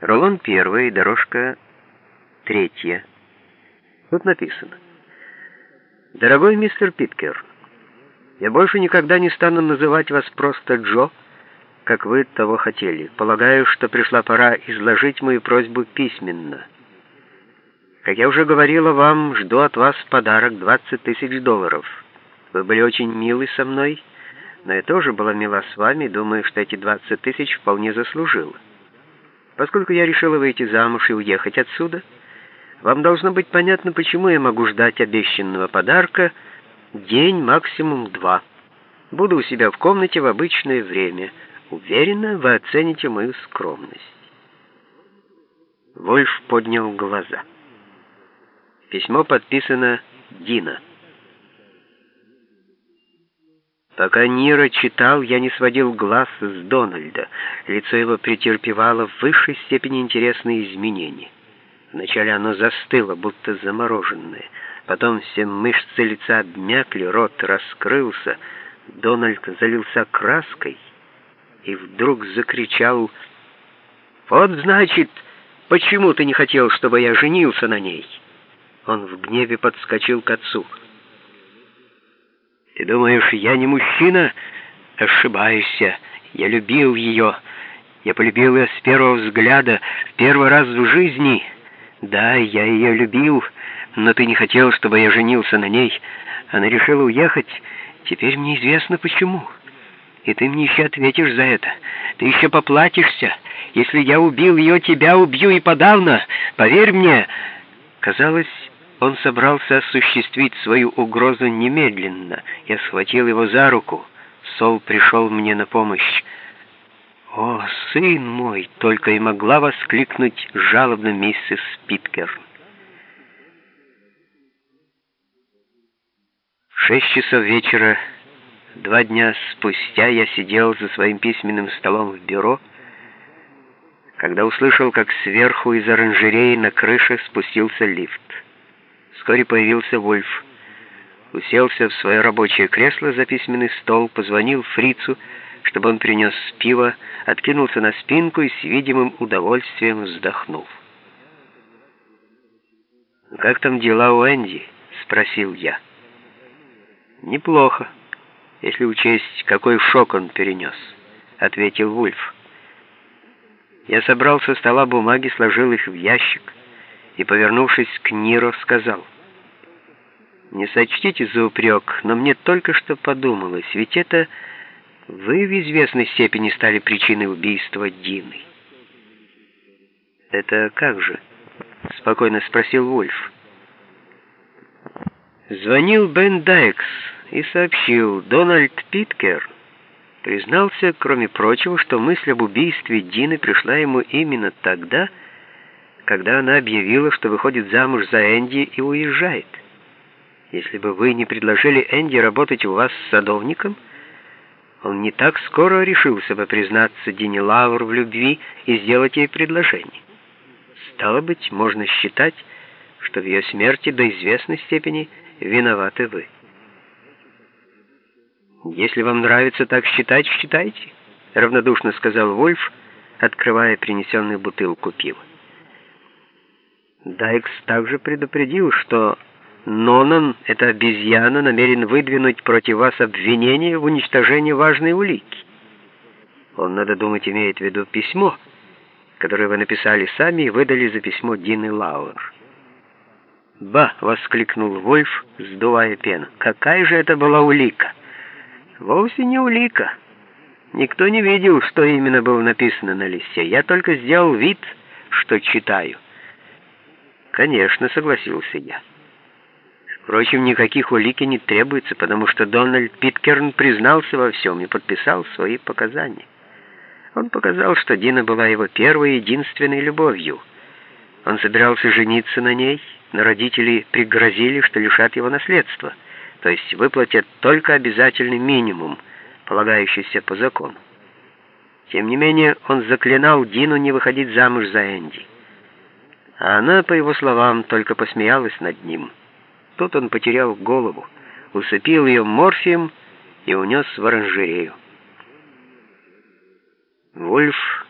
Рулон первый, дорожка третья. Тут написано. «Дорогой мистер Питкер, я больше никогда не стану называть вас просто Джо, как вы того хотели. Полагаю, что пришла пора изложить мою просьбу письменно. Как я уже говорила вам, жду от вас подарок 20 тысяч долларов. Вы были очень милы со мной, но я тоже была мила с вами, думаю, что эти 20 тысяч вполне заслужила. Поскольку я решила выйти замуж и уехать отсюда, вам должно быть понятно, почему я могу ждать обещанного подарка день, максимум два. Буду у себя в комнате в обычное время. Уверена, вы оцените мою скромность. Вольф поднял глаза. Письмо подписано «Дина». Пока Нира читал, я не сводил глаз с Дональда. Лицо его претерпевало в высшей степени интересные изменения. Вначале оно застыло, будто замороженное. Потом все мышцы лица обмякли, рот раскрылся. Дональд залился краской и вдруг закричал «Вот, значит, почему ты не хотел, чтобы я женился на ней?» Он в гневе подскочил к отцу. Ты думаешь, я не мужчина? Ошибаешься. Я любил ее. Я полюбил ее с первого взгляда, в первый раз в жизни. Да, я ее любил, но ты не хотел, чтобы я женился на ней. Она решила уехать. Теперь мне известно почему. И ты мне еще ответишь за это. Ты еще поплатишься. Если я убил ее, тебя убью и подавно. Поверь мне. Казалось, он собрался осуществить свою угрозу немедленно. Я схватил его за руку. Сол пришел мне на помощь. «О, сын мой!» — только и могла воскликнуть жалобно миссис Питкер. Шесть часов вечера, два дня спустя, я сидел за своим письменным столом в бюро, когда услышал, как сверху из оранжереи на крыше спустился лифт. Вскоре появился Вольф. Уселся в свое рабочее кресло за письменный стол, позвонил фрицу, чтобы он принес пиво, откинулся на спинку и с видимым удовольствием вздохнул. «Как там дела у Энди?» — спросил я. «Неплохо, если учесть, какой шок он перенес», — ответил Вульф. Я собрал со стола бумаги, сложил их в ящик, и, повернувшись к Ниро, сказал, «Не сочтите за упрек, но мне только что подумалось, ведь это вы в известной степени стали причиной убийства Дины». «Это как же?» — спокойно спросил Вульф. Звонил Бен Дайкс и сообщил, Дональд Питкер признался, кроме прочего, что мысль об убийстве Дины пришла ему именно тогда, когда она объявила, что выходит замуж за Энди и уезжает. Если бы вы не предложили Энди работать у вас с садовником, он не так скоро решился бы признаться Дине Лаур в любви и сделать ей предложение. Стало быть, можно считать, что в ее смерти до известной степени виноваты вы. «Если вам нравится так считать, считайте», — равнодушно сказал Вольф, открывая принесенную бутылку пива. Дайкс также предупредил, что Нонан, эта обезьяна, намерен выдвинуть против вас обвинение в уничтожении важной улики. Он, надо думать, имеет в виду письмо, которое вы написали сами и выдали за письмо Дины Лауэр. «Ба!» — воскликнул Вольф, сдувая пену. «Какая же это была улика?» «Вовсе не улика. Никто не видел, что именно было написано на листе. Я только сделал вид, что читаю». «Конечно», — согласился я. Впрочем, никаких улики не требуется, потому что Дональд Питкерн признался во всем и подписал свои показания. Он показал, что Дина была его первой и единственной любовью. Он собирался жениться на ней, но родители пригрозили, что лишат его наследства, то есть выплатят только обязательный минимум, полагающийся по закону. Тем не менее, он заклинал Дину не выходить замуж за Энди. А она, по его словам, только посмеялась над ним. Тут он потерял голову, усыпил ее морфием и унес в оранжерею. Вольф